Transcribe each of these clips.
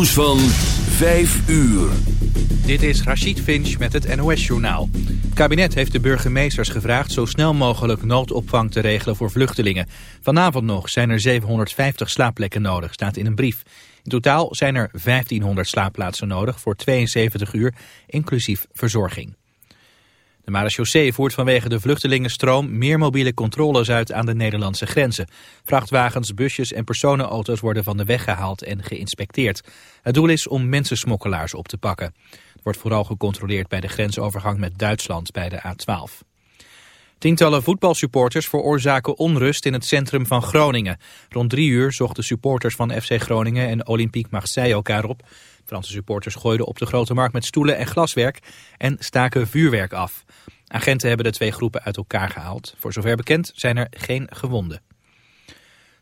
nieuws van 5 uur. Dit is Rachid Finch met het NOS-journaal. Het kabinet heeft de burgemeesters gevraagd zo snel mogelijk noodopvang te regelen voor vluchtelingen. Vanavond nog zijn er 750 slaapplekken nodig, staat in een brief. In totaal zijn er 1500 slaapplaatsen nodig voor 72 uur, inclusief verzorging. De marechaussee voert vanwege de vluchtelingenstroom meer mobiele controles uit aan de Nederlandse grenzen. Vrachtwagens, busjes en personenauto's worden van de weg gehaald en geïnspecteerd. Het doel is om mensensmokkelaars op te pakken. Het wordt vooral gecontroleerd bij de grensovergang met Duitsland bij de A12. Tientallen voetbalsupporters veroorzaken onrust in het centrum van Groningen. Rond drie uur zochten supporters van FC Groningen en Olympique Marseille elkaar op. Franse supporters gooiden op de Grote Markt met stoelen en glaswerk en staken vuurwerk af. Agenten hebben de twee groepen uit elkaar gehaald. Voor zover bekend zijn er geen gewonden.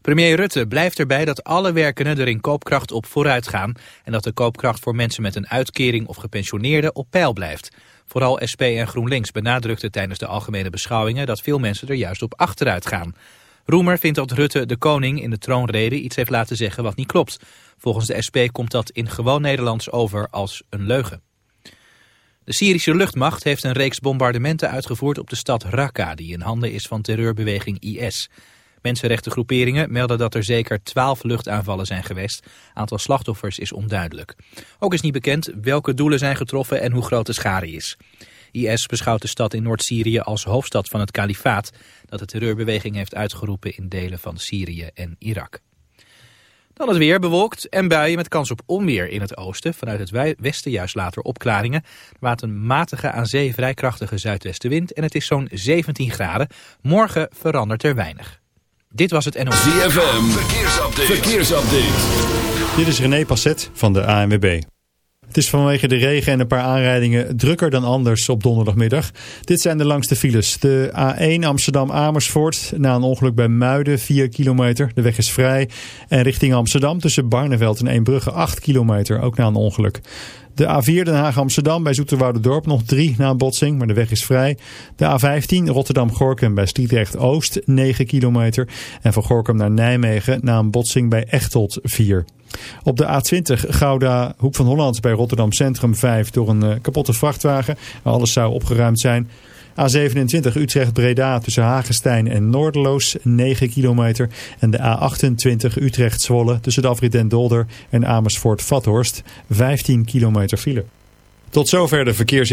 Premier Rutte blijft erbij dat alle werkenden er in koopkracht op vooruit gaan... en dat de koopkracht voor mensen met een uitkering of gepensioneerden op peil blijft. Vooral SP en GroenLinks benadrukten tijdens de algemene beschouwingen... dat veel mensen er juist op achteruit gaan. Roemer vindt dat Rutte de koning in de troonrede iets heeft laten zeggen wat niet klopt. Volgens de SP komt dat in gewoon Nederlands over als een leugen. De Syrische luchtmacht heeft een reeks bombardementen uitgevoerd op de stad Raqqa... die in handen is van terreurbeweging IS. Mensenrechtengroeperingen melden dat er zeker twaalf luchtaanvallen zijn geweest. Aantal slachtoffers is onduidelijk. Ook is niet bekend welke doelen zijn getroffen en hoe groot de schade is. IS beschouwt de stad in Noord-Syrië als hoofdstad van het kalifaat... dat de terreurbeweging heeft uitgeroepen in delen van Syrië en Irak. Dan het weer bewolkt en buien met kans op onweer in het oosten. Vanuit het westen juist later opklaringen. Er waait een matige aan zee vrij krachtige zuidwestenwind en het is zo'n 17 graden. Morgen verandert er weinig. Dit was het NOS. ZFM, verkeersupdate. verkeersupdate. Dit is René Passet van de ANWB. Het is vanwege de regen en een paar aanrijdingen drukker dan anders op donderdagmiddag. Dit zijn de langste files. De A1 Amsterdam-Amersfoort na een ongeluk bij Muiden 4 kilometer. De weg is vrij. En richting Amsterdam tussen Barneveld en Eembrugge 8 kilometer, ook na een ongeluk. De A4 Den Haag-Amsterdam bij Dorp nog 3 na een botsing, maar de weg is vrij. De A15 Rotterdam-Gorkum bij Stietrecht-Oost 9 kilometer. En van Gorkum naar Nijmegen na een botsing bij Echteld 4. Op de A20 Gouda Hoek van Holland bij Rotterdam Centrum 5 door een uh, kapotte vrachtwagen. Alles zou opgeruimd zijn. A27 Utrecht-Breda tussen Hagenstein en Noorderloos 9 kilometer. En de A28 Utrecht-Zwolle tussen de afrit en Dolder en Amersfoort-Vathorst 15 kilometer file. Tot zover de verkeers...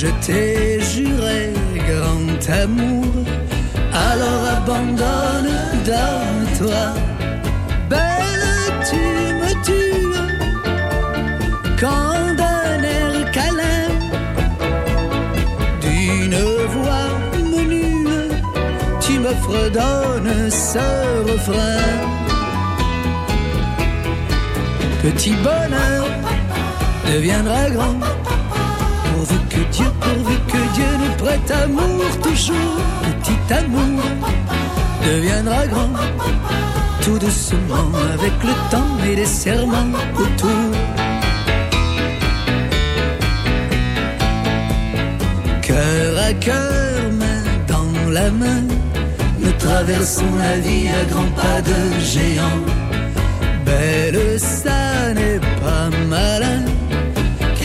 Je t'ai juré grand amour, alors abandonne, donne-toi. Belle, tu me tues quand d'un air câlin, d'une voix menue, tu me fredonnes ce refrain. Petit bonheur deviendra grand. Dieu, pourvu que Dieu nous prête amour toujours. Petit amour deviendra grand. Tout doucement avec le temps et les serments autour. Cœur à cœur, main dans la main, nous traversons la vie à grands pas de géant. Belle, ça n'est pas malin.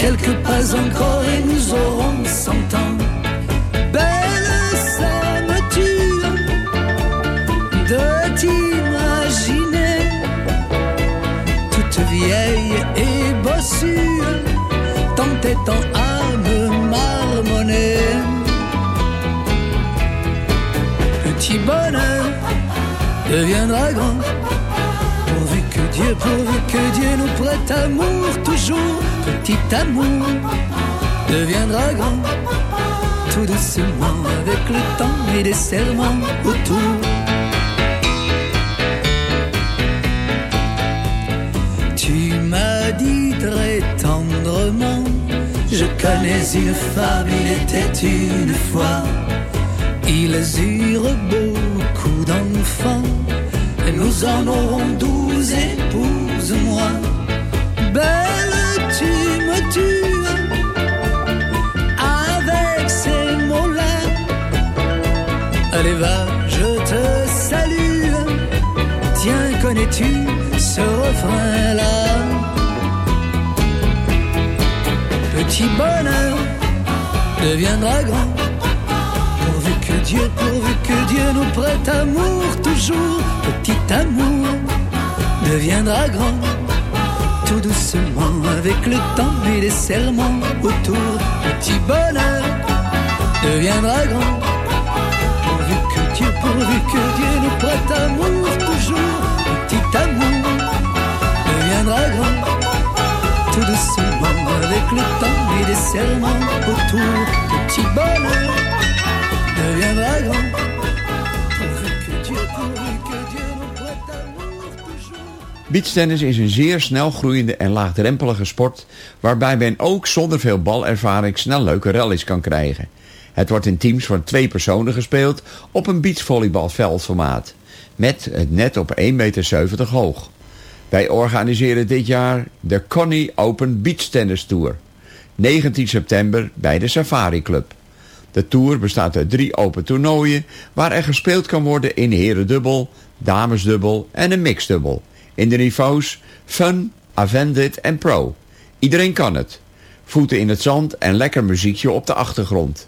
Quelques pas encore et nous aurons cent ans. Belle, ça me tue de t'imaginer toute vieille et bossue, tant et tant à me marmonner. Petit bonheur deviendra grand. Dieu, pourvu que Dieu nous prête amour toujours, petit amour deviendra grand. Tout doucement avec le temps et des serments autour. Tu m'as dit très tendrement, je connais une femme, il était une fois. Ils eurent beaucoup d'enfants, et nous en aurons douze épouses, moi. Belle, tu me tues avec ces mots-là. Allez, va, je te salue. Tiens, connais-tu ce refrain-là? Petit bonheur deviendra grand. Pourvu que Dieu, pourvu que Dieu nous prête amour toujours. Petit amour deviendra grand. Tout doucement avec le temps et les serments autour. Petit bonheur deviendra grand. Pourvu que Dieu, pourvu que Dieu nous prête amour toujours, petit amour deviendra grand. Tout doucement avec le temps et des serments autour, petit bonheur deviendra grand. Beachtennis is een zeer snel groeiende en laagdrempelige sport... waarbij men ook zonder veel balervaring snel leuke rallies kan krijgen. Het wordt in teams van twee personen gespeeld op een beachvolleybalveldformaat... met het net op 1,70 meter hoog. Wij organiseren dit jaar de Connie Open Beach Tennis Tour. 19 september bij de Safari Club. De tour bestaat uit drie open toernooien... waar er gespeeld kan worden in herendubbel, damesdubbel en een mixdubbel. In de niveaus Fun, Avended en Pro. Iedereen kan het. Voeten in het zand en lekker muziekje op de achtergrond.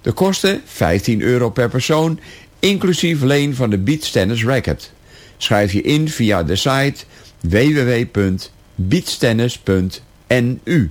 De kosten 15 euro per persoon, inclusief leen van de Beach Tennis Racket. Schrijf je in via de site www.beachtennis.nu.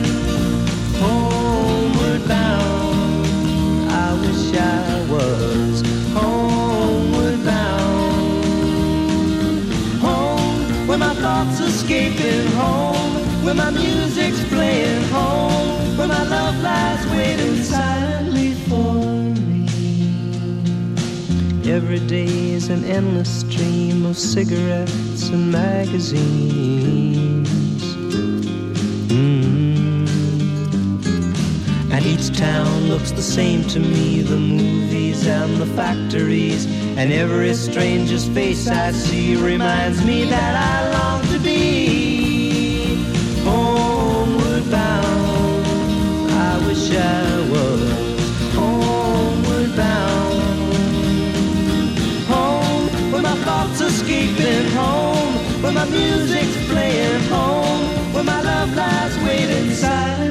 Escaping home, where my music's playing home, where my love lies waiting silently for me. Every day is an endless stream of cigarettes and magazines. Mm. And each town looks the same to me the movies and the factories. And every stranger's face I see reminds me that I long to be homeward bound. I wish I was homeward bound. Home, where my thoughts escaping home, where my music's playing home, where my love lies waiting silently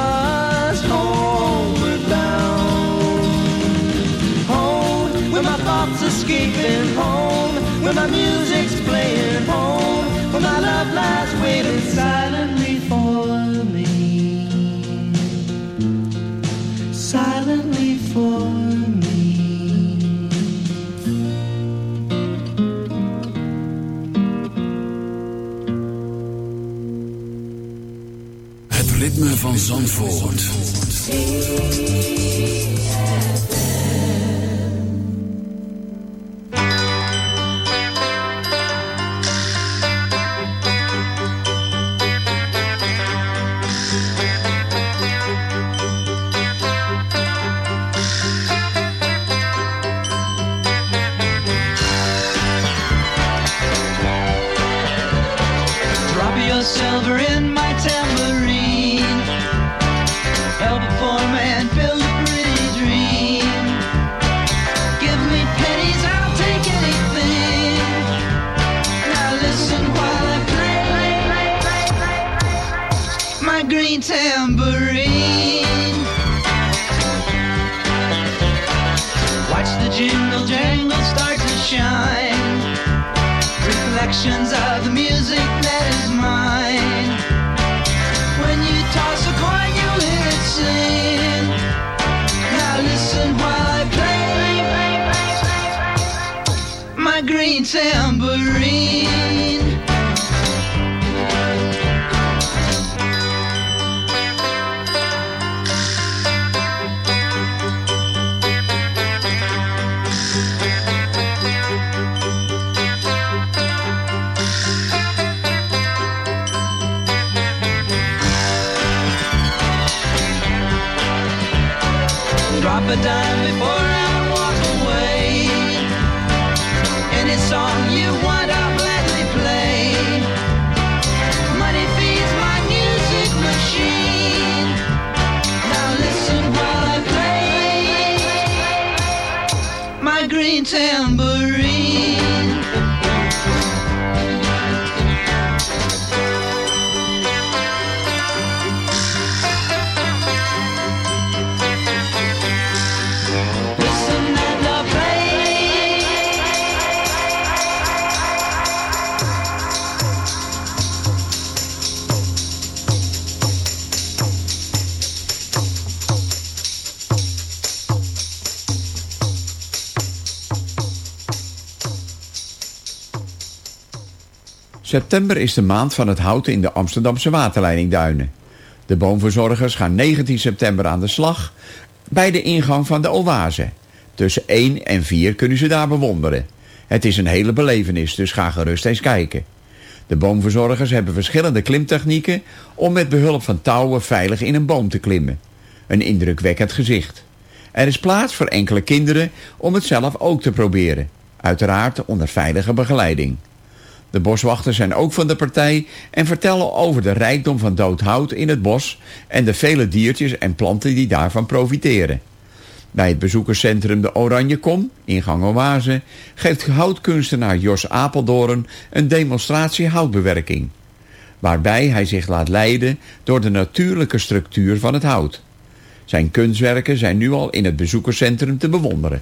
escaping home, where my music's playing home, where my love lies waiting silently for me. Silently for me. Het ritme van Zandvoort. Drop Sam. September is de maand van het houten in de Amsterdamse waterleidingduinen. De boomverzorgers gaan 19 september aan de slag bij de ingang van de oase. Tussen 1 en 4 kunnen ze daar bewonderen. Het is een hele belevenis, dus ga gerust eens kijken. De boomverzorgers hebben verschillende klimtechnieken om met behulp van touwen veilig in een boom te klimmen. Een indrukwekkend gezicht. Er is plaats voor enkele kinderen om het zelf ook te proberen. Uiteraard onder veilige begeleiding. De boswachters zijn ook van de partij en vertellen over de rijkdom van dood hout in het bos en de vele diertjes en planten die daarvan profiteren. Bij het bezoekerscentrum de Oranje Kom, ingang Oase, geeft houtkunstenaar Jos Apeldoorn een demonstratie houtbewerking. Waarbij hij zich laat leiden door de natuurlijke structuur van het hout. Zijn kunstwerken zijn nu al in het bezoekerscentrum te bewonderen.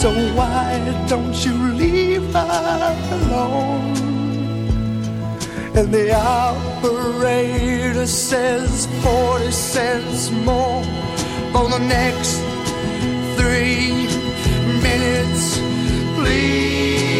So why don't you leave her alone? And the operator says 40 cents more for the next three minutes. Please,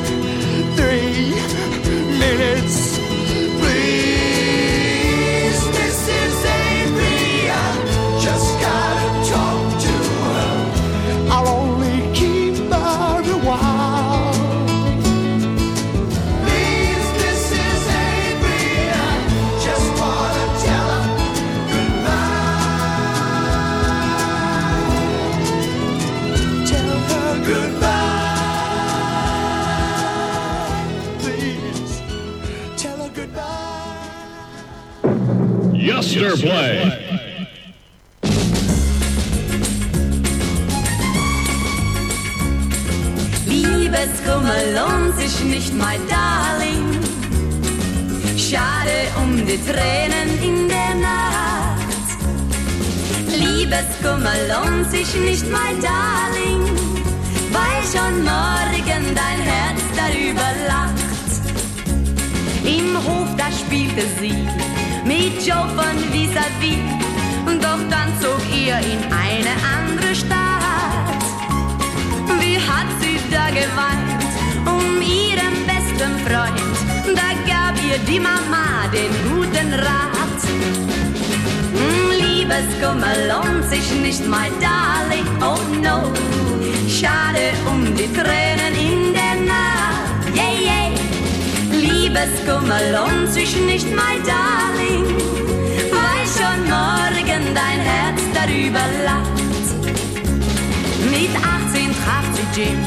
my darling. Schade um die Tränen in der Nacht. Liebeskummer lohnt sich nicht, my darling. Weil schon morgen dein Herz darüber lacht. Im Hof, da spielte sie mit Joe von vis-à-vis. Doch dann zog ihr in eine andere Stadt. Wie hat sie da geweint um ihren besten Freund? Da gab ihr die Mama den guten Rat. Hm, Liebeskummer lohnt sich nicht, my darling, oh no. Schade um die Tränen in der Nacht, yeah, yeah. Liebeskummer lohnt sich nicht, my darling, weil schon morgen dein Herz darüber lacht. Mit 18 traf sie Jim,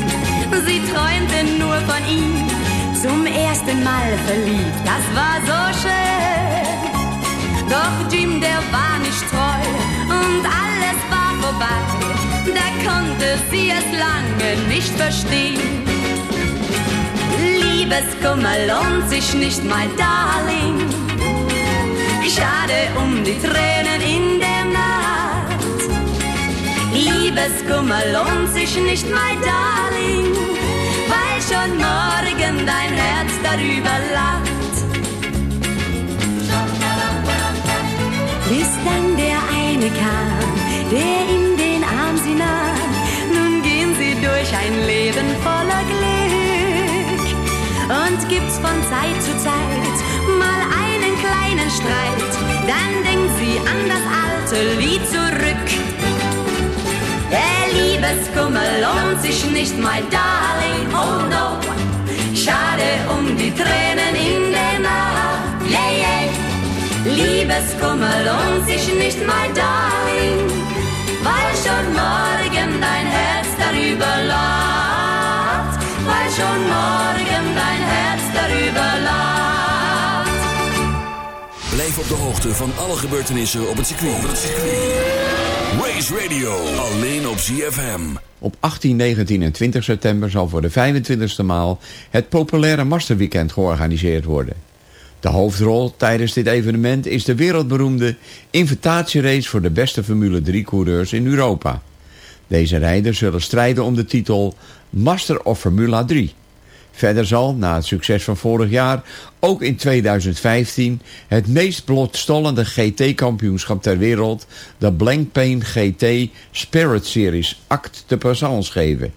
sie träumte nur von ihm. Zum ersten Mal verliebt, das war so schön. Doch Jim, der war nicht treu und alles war vorbei. Da konnte sie es lange nicht verstehen. Liebeskummer lohnt sich nicht, my darling. Schade um die Tränen in der Nacht. Liebeskummer lohnt sich nicht, my darling, schon morgen dein Herz darüber lacht. Bis dann der eine kam, der in den Arm sie nahm. Nun gehen sie durch ein Leben voller Glück. Und gibt's von Zeit zu Zeit mal einen kleinen Streit, dann denkt sie an das alte Lied zurück. Liebeskummer lohnt sich nicht, my darling, oh no. Schade um die Tränen in der Nacht, yeah, yeah. Liebeskummer lohnt sich nicht, my darling, weil schon morgen dein Herz darüber lacht, weil schon morgen dein Herz darüber lacht. Blijf op de hoogte van alle gebeurtenissen op het circuit. Race Radio, alleen op ZFM. Op 18, 19 en 20 september zal voor de 25e maal het populaire Masterweekend georganiseerd worden. De hoofdrol tijdens dit evenement is de wereldberoemde invitatierace voor de beste Formule 3-coureurs in Europa. Deze rijders zullen strijden om de titel Master of Formula 3. Verder zal, na het succes van vorig jaar, ook in 2015 het meest blootstollende GT-kampioenschap ter wereld, de Blancpain GT Spirit Series, act de présence geven.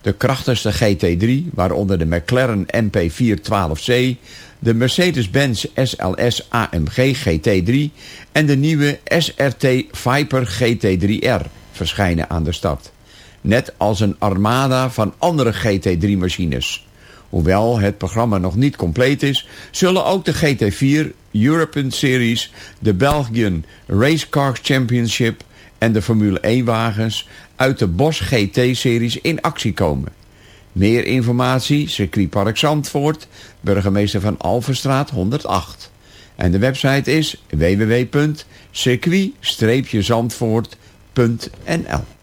De krachtigste GT3, waaronder de McLaren MP412C, de Mercedes-Benz SLS AMG GT3 en de nieuwe SRT Viper GT3R verschijnen aan de start. Net als een armada van andere GT3-machines. Hoewel het programma nog niet compleet is, zullen ook de GT4 European Series, de Belgian Race Car Championship en de Formule 1-wagens uit de Bosch GT-series in actie komen. Meer informatie, circuitpark Zandvoort, burgemeester van Alverstraat 108. En de website is www.circuit-zandvoort.nl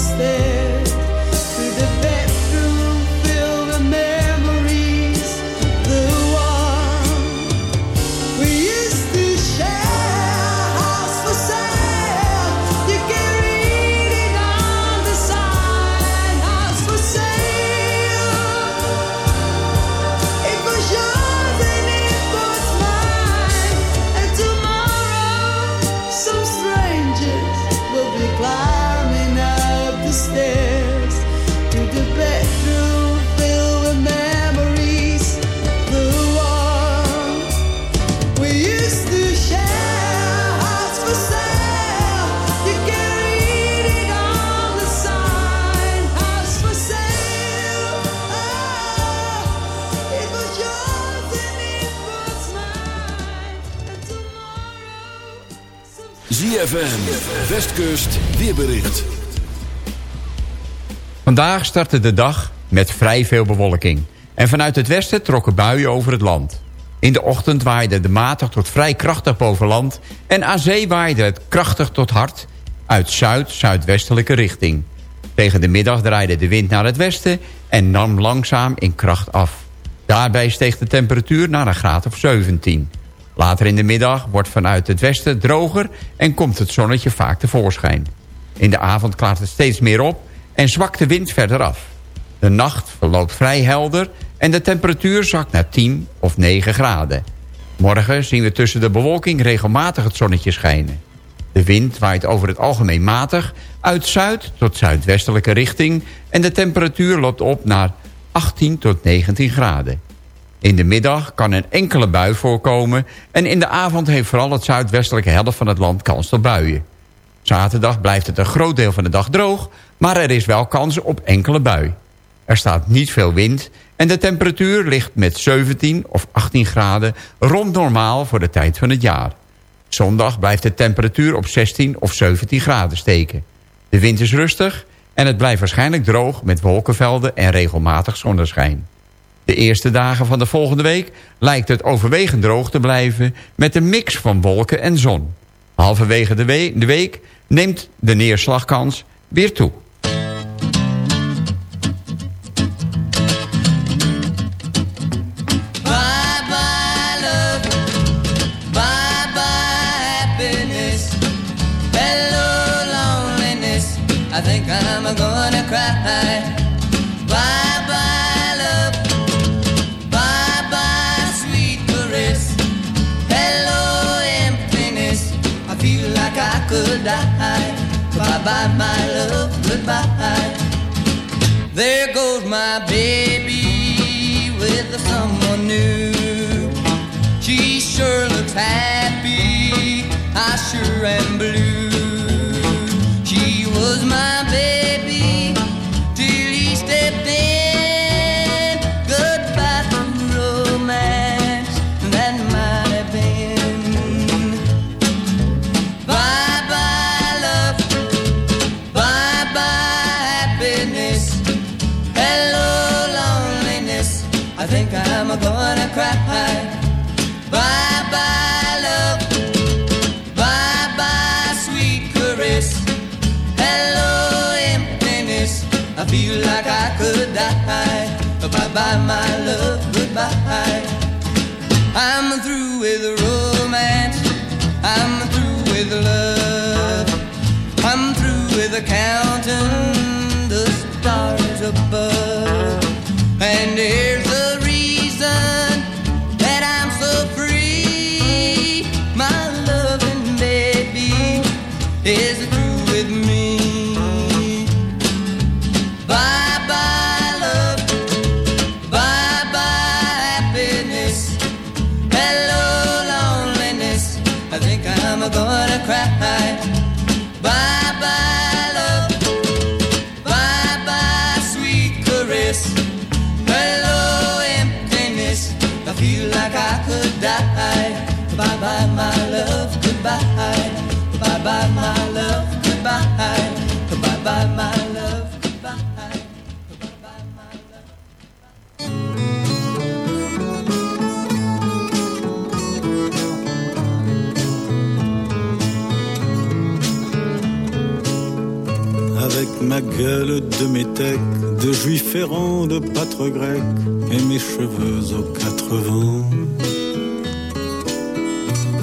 tristeza. Vandaag startte de dag met vrij veel bewolking. En vanuit het westen trokken buien over het land. In de ochtend waaide de matig tot vrij krachtig boven land... en aan zee waaide het krachtig tot hard uit zuid-zuidwestelijke richting. Tegen de middag draaide de wind naar het westen en nam langzaam in kracht af. Daarbij steeg de temperatuur naar een graad of 17. Later in de middag wordt vanuit het westen droger en komt het zonnetje vaak tevoorschijn. In de avond klaart het steeds meer op en zwakt de wind verder af. De nacht verloopt vrij helder en de temperatuur zakt naar 10 of 9 graden. Morgen zien we tussen de bewolking regelmatig het zonnetje schijnen. De wind waait over het algemeen matig uit zuid tot zuidwestelijke richting... en de temperatuur loopt op naar 18 tot 19 graden. In de middag kan een enkele bui voorkomen... en in de avond heeft vooral het zuidwestelijke helft van het land kans op buien. Zaterdag blijft het een groot deel van de dag droog... maar er is wel kans op enkele bui. Er staat niet veel wind en de temperatuur ligt met 17 of 18 graden... rond normaal voor de tijd van het jaar. Zondag blijft de temperatuur op 16 of 17 graden steken. De wind is rustig en het blijft waarschijnlijk droog... met wolkenvelden en regelmatig zonneschijn. De eerste dagen van de volgende week lijkt het overwegend droog te blijven... met een mix van wolken en zon. Halverwege de, de week neemt de neerslagkans weer toe. Goodbye. There goes my baby with someone new. She sure looks happy. I sure am blue. I feel like I could die. Bye bye, my love. Goodbye. I'm through with romance. I'm through with love. I'm through with counting the stars above. And here's ma gueule de métèque, de juif errant, de pâtre grec, et mes cheveux aux quatre vents.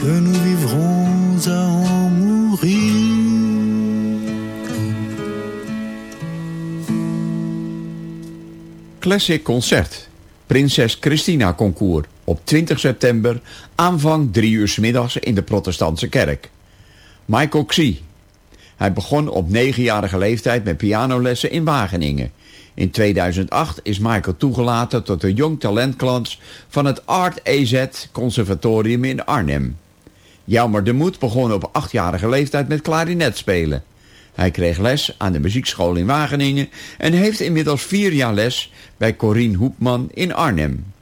que nous vivrons à en mourir. Classic Concert. Prinses Christina Concours. Op 20 september, aanvang 3 uur middags in de protestantse kerk. Michael Xie. Hij begon op 9-jarige leeftijd met pianolessen in Wageningen. In 2008 is Michael toegelaten tot de jong talentklans van het Art EZ Conservatorium in Arnhem. Jelmer de Moed begon op 8-jarige leeftijd met klarinet spelen. Hij kreeg les aan de muziekschool in Wageningen en heeft inmiddels vier jaar les bij Corien Hoepman in Arnhem.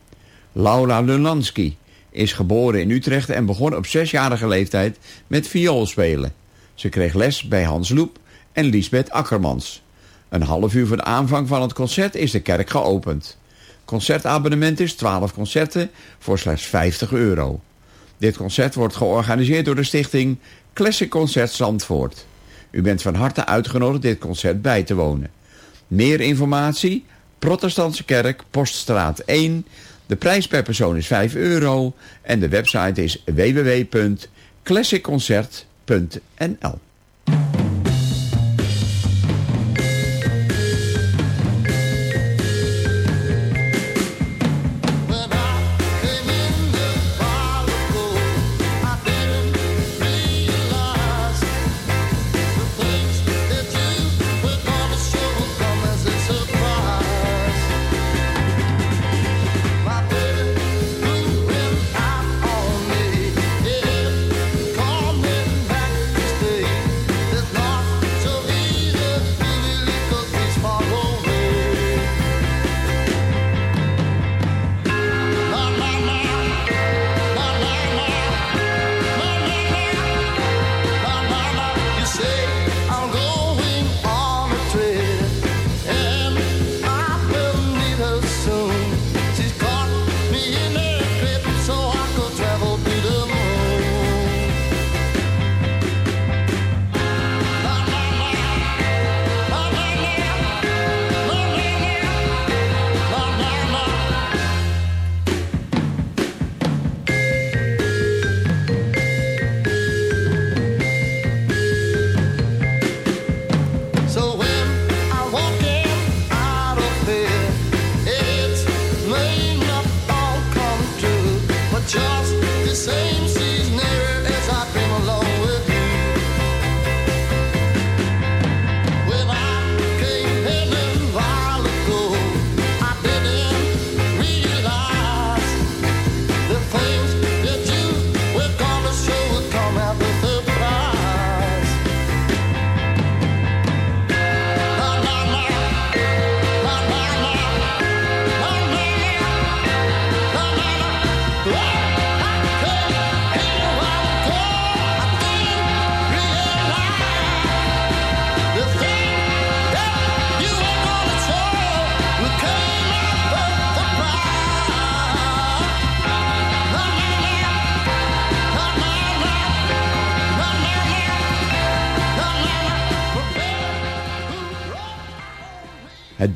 Laura Lulanski is geboren in Utrecht en begon op zesjarige leeftijd met vioolspelen. Ze kreeg les bij Hans Loep en Lisbeth Akkermans. Een half uur voor de aanvang van het concert is de kerk geopend. Concertabonnement is 12 concerten voor slechts 50 euro. Dit concert wordt georganiseerd door de stichting Classic Concert Zandvoort. U bent van harte uitgenodigd dit concert bij te wonen. Meer informatie? Protestantse Kerk, Poststraat 1. De prijs per persoon is 5 euro. En de website is www.classicconcert.nl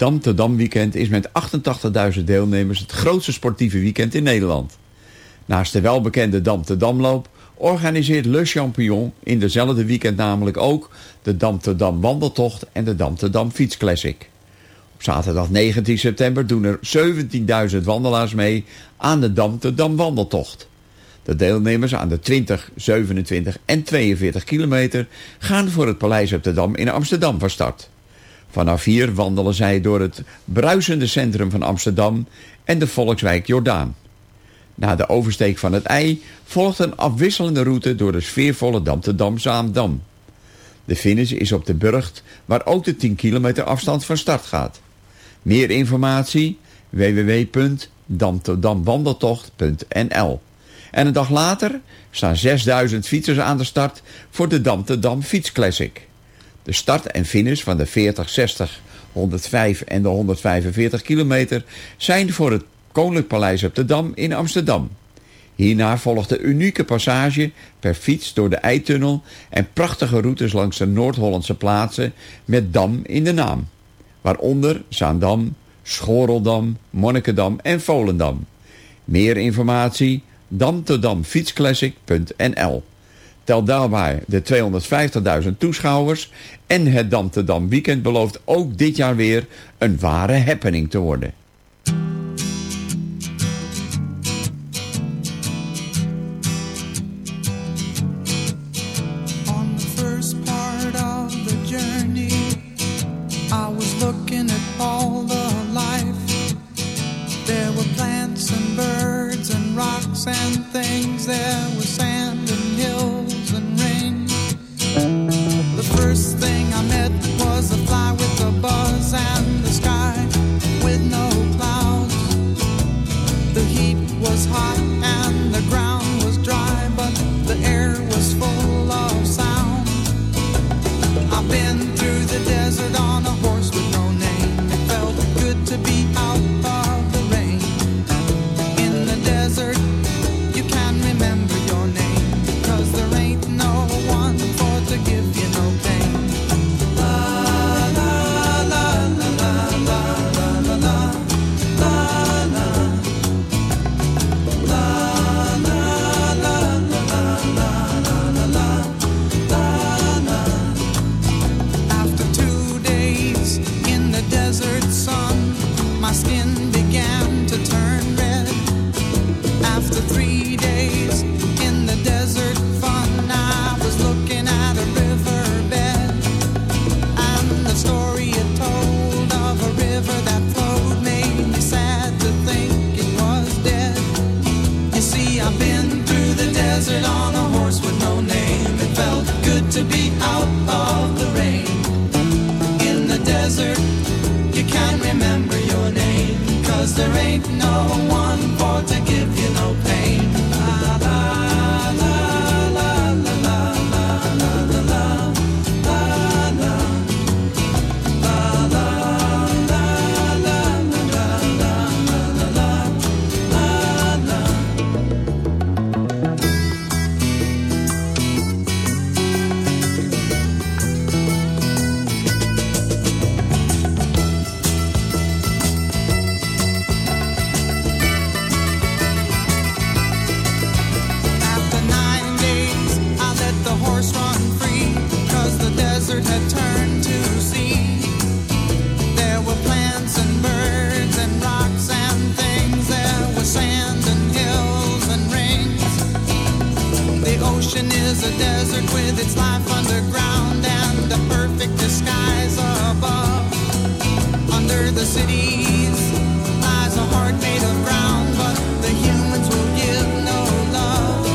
Het Dam te Dam weekend is met 88.000 deelnemers het grootste sportieve weekend in Nederland. Naast de welbekende Dam te Damloop organiseert Le Champion in dezelfde weekend namelijk ook de Dam te Dam wandeltocht en de Dam te Dam fietsclassic. Op zaterdag 19 september doen er 17.000 wandelaars mee aan de Dam te Dam wandeltocht. De deelnemers aan de 20, 27 en 42 kilometer gaan voor het Paleis op de Dam in Amsterdam van start. Vanaf hier wandelen zij door het bruisende centrum van Amsterdam en de volkswijk Jordaan. Na de oversteek van het ei volgt een afwisselende route door de sfeervolle Dam te Dam Zaandam. De finish is op de Burgt, waar ook de 10 kilometer afstand van start gaat. Meer informatie www.damtedamwandeltocht.nl En een dag later staan 6000 fietsers aan de start voor de Dam te Dam Fiets Classic. De start en finish van de 40, 60, 105 en de 145 kilometer zijn voor het Koninklijk Paleis op de Dam in Amsterdam. Hierna volgt de unieke passage per fiets door de Eitunnel en prachtige routes langs de Noord-Hollandse plaatsen met Dam in de naam. Waaronder Zaandam, Schoreldam, Monnikendam en Volendam. Meer informatie damtedamfietsclassic.nl Tel daarbij de 250.000 toeschouwers en het Dam te Dam weekend belooft ook dit jaar weer een ware happening te worden. Under the cities lies a heart made of ground, but the humans will give no love.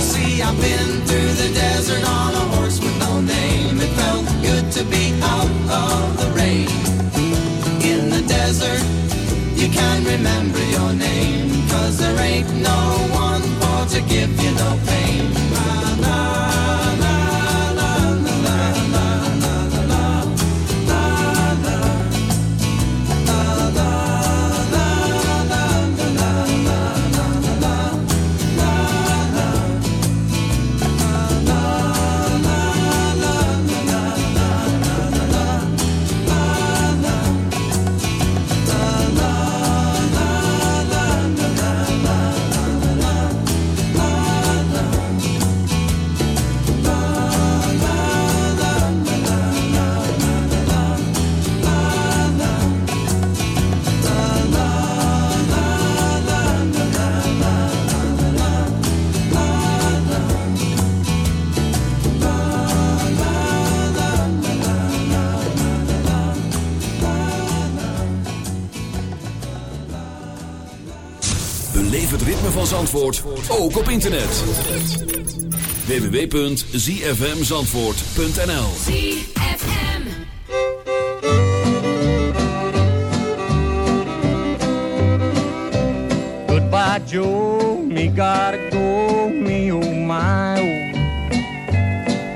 See, I've been through the desert on a horse with no name. It felt good to be out of the rain. In the desert, you can remember Zandvoort ook op internet. www.zfmzandvoort.nl ZFM. Goodbye, Joe. Me gotta go. Me oh my oh.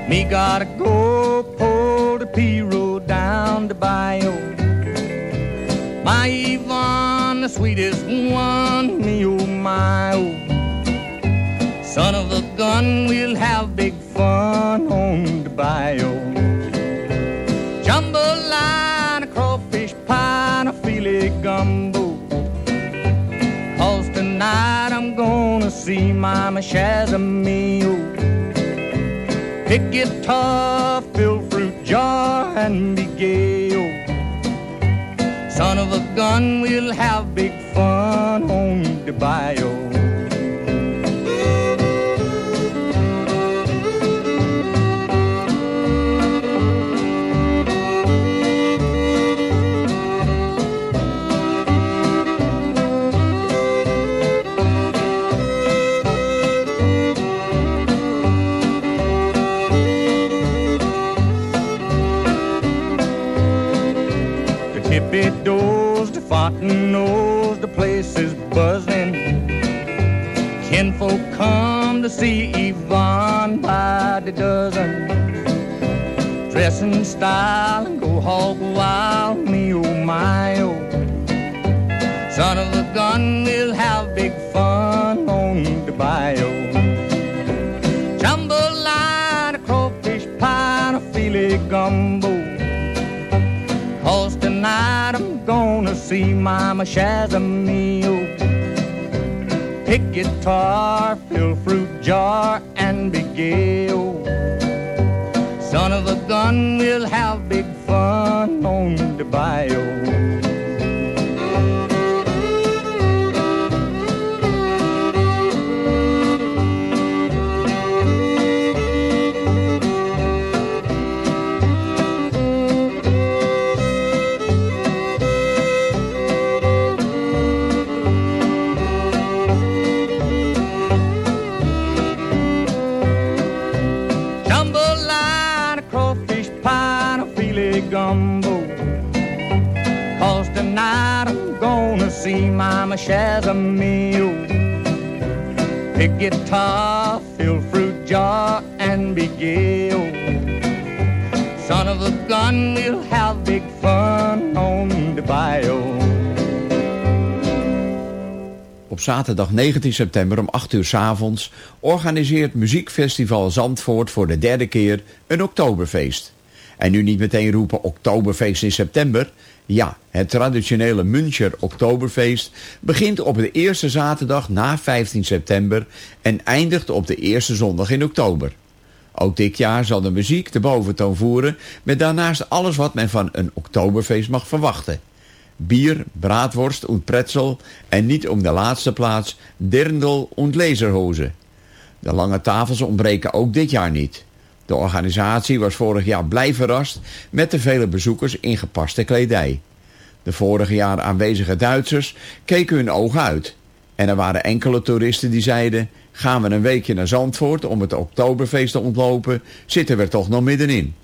Me gotta go. Pull the P road down the bayou. My Yvonne, the sweetest one. Me oh my oh. Son of a gun, we'll have big fun on the bayou. Jambalaya, crawfish pie, and a filet gumbo. Cause tonight I'm gonna see Mama Shazamio. Pick guitar, fill fruit jar, and be gay. Son of a gun, we'll have big fun on the bayou. See Yvonne by the dozen. Dress in style and go hog wild, me oh my oh. Son of a gun, we'll have big fun on the bayou. Jambalaya, crawfish pie, and a filet gumbo. Cause tonight I'm gonna see Mama Shazamio. Oh. Pick guitar, fill fruit jar, and be. Son of a gun, we'll have big fun on the bayou. Mama Shazamio. Pick guitar, fill fruit jar, and be gay. oh. Son of a gun, we'll have big fun on the bayou. Op zaterdag 19 september om 8 uur 's avonds organiseert Muziekfestival Zandvoort voor de derde keer een Oktoberfeest. En nu niet meteen roepen Oktoberfeest in september. Ja, het traditionele Müncher Oktoberfeest begint op de eerste zaterdag na 15 september en eindigt op de eerste zondag in oktober. Ook dit jaar zal de muziek de boventoon voeren met daarnaast alles wat men van een Oktoberfeest mag verwachten. Bier, braadworst und pretzel en niet om de laatste plaats dirndl und laserhozen. De lange tafels ontbreken ook dit jaar niet. De organisatie was vorig jaar blij verrast met de vele bezoekers in gepaste kledij. De vorig jaar aanwezige Duitsers keken hun ogen uit. En er waren enkele toeristen die zeiden... gaan we een weekje naar Zandvoort om het Oktoberfeest te ontlopen... zitten we er toch nog middenin.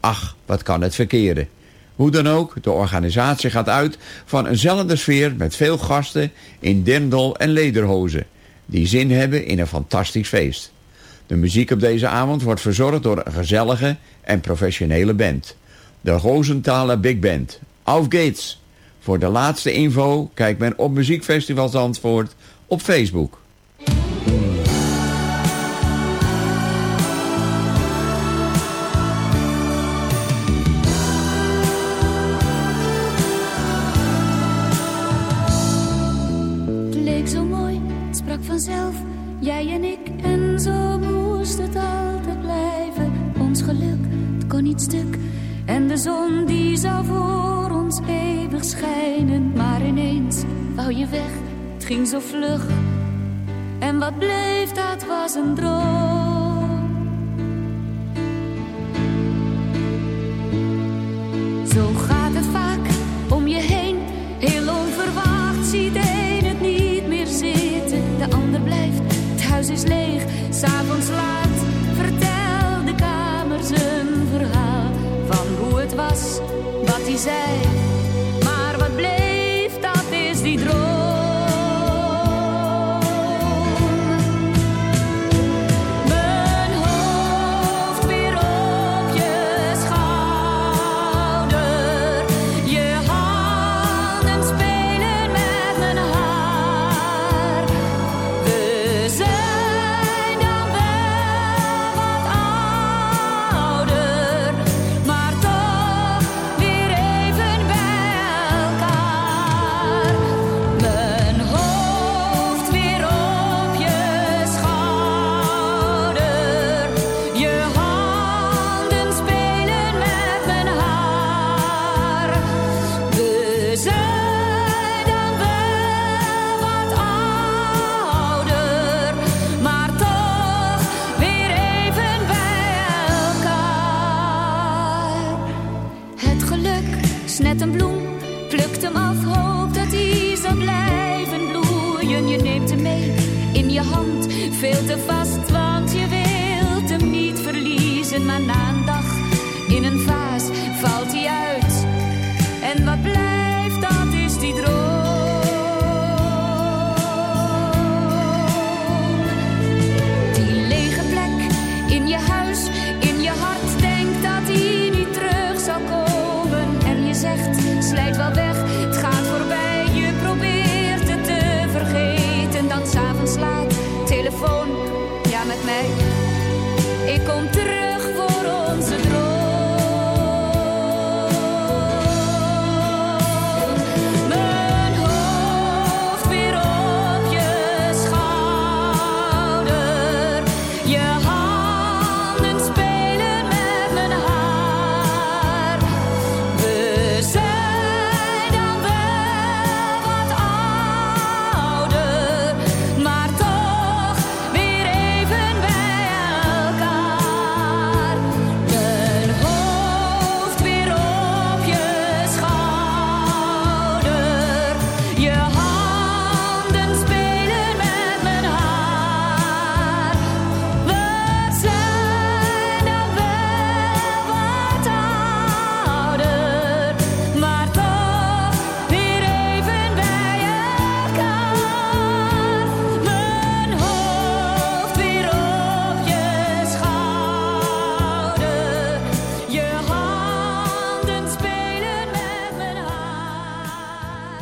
Ach, wat kan het verkeren. Hoe dan ook, de organisatie gaat uit van eenzelfde sfeer met veel gasten in dirndl en lederhozen. Die zin hebben in een fantastisch feest. De muziek op deze avond wordt verzorgd door een gezellige en professionele band. De Rosenthaler Big Band. Auf! Voor de laatste info kijkt men op Muziekfestival Zandvoort op Facebook. Het ging zo vlug. En wat bleef, dat was een droom. Zo gaat het vaak om je heen, heel onverwacht ziet de een het niet meer zitten. De ander huis is leeg, s'avonds laat. Vertel de kamer zijn verhaal van hoe het was, wat hij zei. Hem af, hoopt dat hij zal blijven bloeien. Je neemt hem mee in je hand, veel te vast, want je wilt hem niet verliezen. Maar na een dag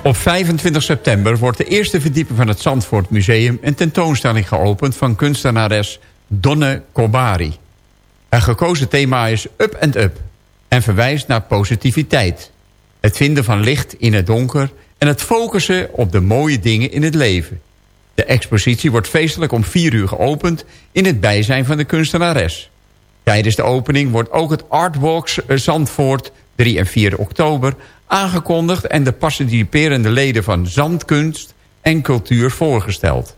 Op 25 september wordt de eerste verdieping van het Zandvoort Museum... een tentoonstelling geopend van kunstenares Donne Kobari. Een gekozen thema is Up and Up en verwijst naar positiviteit. Het vinden van licht in het donker en het focussen op de mooie dingen in het leven. De expositie wordt feestelijk om 4 uur geopend in het bijzijn van de kunstenares. Tijdens de opening wordt ook het Artwalks Zandvoort 3 en 4 oktober aangekondigd... en de participerende leden van Zandkunst en Cultuur voorgesteld.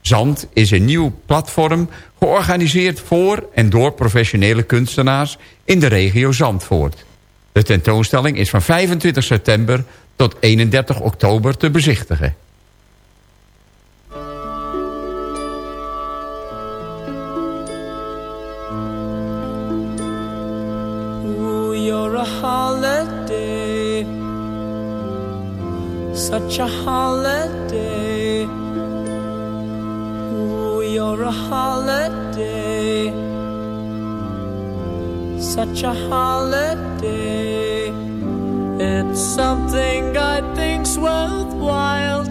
Zand is een nieuw platform georganiseerd voor en door professionele kunstenaars in de regio Zandvoort. De tentoonstelling is van 25 september tot 31 oktober te bezichtigen. Such a holiday. Ooh, you're a holiday, such a holiday. It's something I think's worthwhile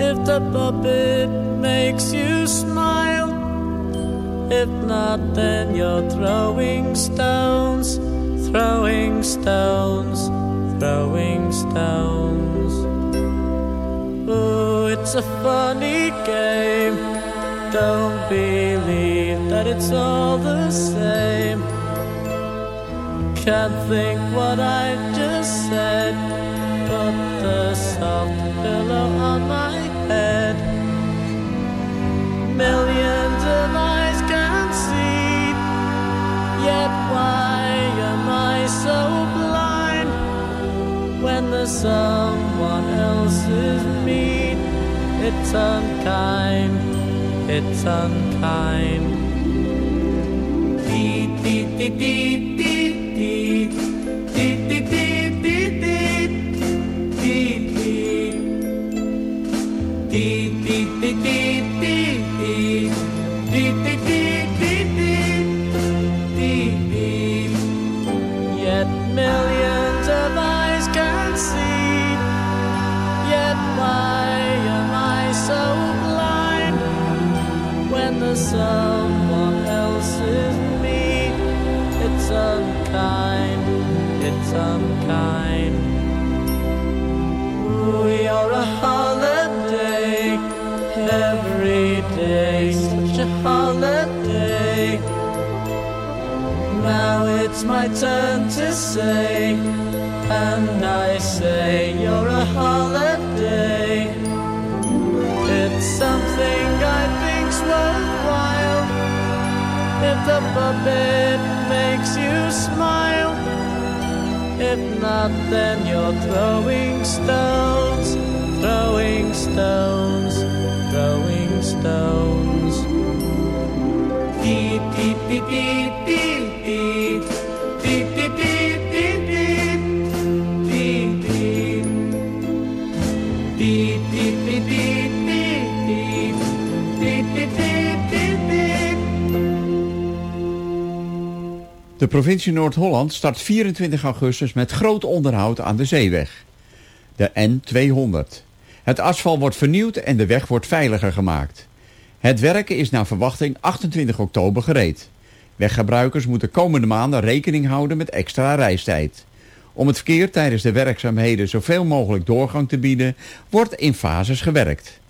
if the puppet makes you smile. If not, then you're throwing stones, throwing stones, throwing stones. Oh, it's a funny game. Don't believe that it's all the same. Can't think what I just said. Put the soft pillow on my head. Millions of eyes can see. Yet why am I so blind when the someone else is mean. It's unkind, it's unkind. Beep, beep, beep, beep, beep. My turn to say, and I say you're a holiday. It's something I think's worthwhile. If the puppet makes you smile, if not, then you're throwing stones, throwing stones, throwing stones. Dee dee dee dee dee De provincie Noord-Holland start 24 augustus met groot onderhoud aan de zeeweg. De N200. Het asfalt wordt vernieuwd en de weg wordt veiliger gemaakt. Het werken is naar verwachting 28 oktober gereed. Weggebruikers moeten komende maanden rekening houden met extra reistijd. Om het verkeer tijdens de werkzaamheden zoveel mogelijk doorgang te bieden, wordt in fases gewerkt.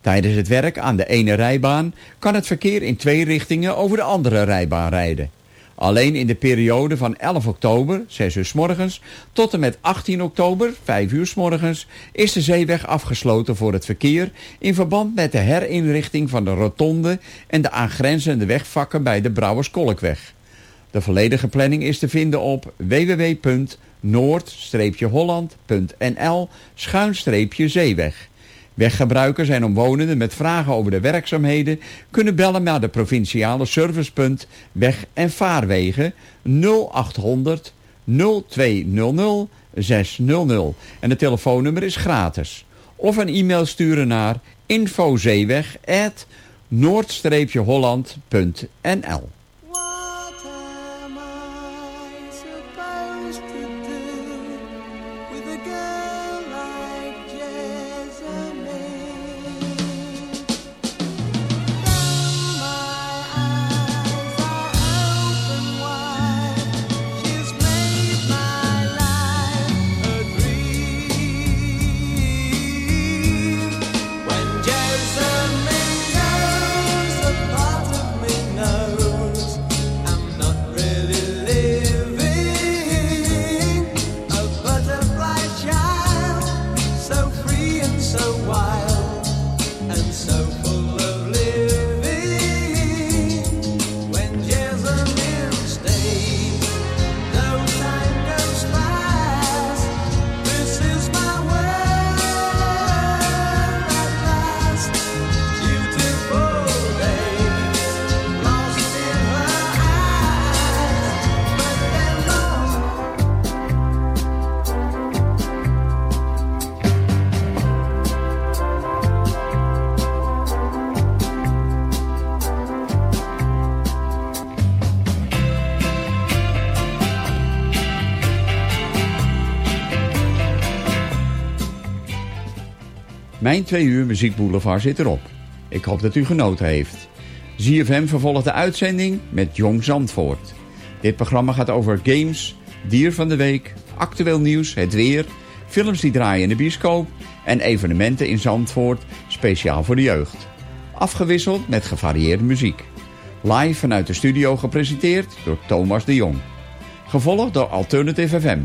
Tijdens het werk aan de ene rijbaan kan het verkeer in twee richtingen over de andere rijbaan rijden. Alleen in de periode van 11 oktober, 6 uur s morgens, tot en met 18 oktober, 5 uur s morgens, is de zeeweg afgesloten voor het verkeer in verband met de herinrichting van de rotonde en de aangrenzende wegvakken bij de Brouwerskolkweg. De volledige planning is te vinden op www.noord-holland.nl schuinstreepje-zeeweg. Weggebruikers en omwonenden met vragen over de werkzaamheden kunnen bellen naar de provinciale servicepunt Weg- en Vaarwegen 0800 0200 600 en het telefoonnummer is gratis. Of een e-mail sturen naar infozeeweg at noord-holland.nl Mijn twee uur muziekboulevard zit erop. Ik hoop dat u genoten heeft. ZFM vervolgt de uitzending met Jong Zandvoort. Dit programma gaat over games, dier van de week, actueel nieuws, het weer, films die draaien in de bioscoop en evenementen in Zandvoort speciaal voor de jeugd. Afgewisseld met gevarieerde muziek. Live vanuit de studio gepresenteerd door Thomas de Jong. Gevolgd door Alternative FM.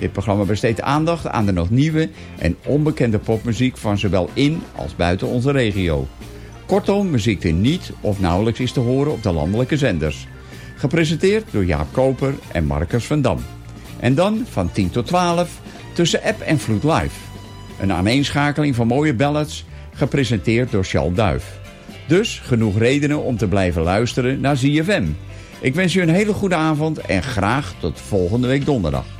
Dit programma besteedt aandacht aan de nog nieuwe en onbekende popmuziek van zowel in als buiten onze regio. Kortom, muziek die niet of nauwelijks is te horen op de landelijke zenders. Gepresenteerd door Jaap Koper en Marcus van Dam. En dan van 10 tot 12 tussen app en vloed live. Een aaneenschakeling van mooie ballads, gepresenteerd door Charles Duif. Dus genoeg redenen om te blijven luisteren naar ZFM. Ik wens u een hele goede avond en graag tot volgende week donderdag.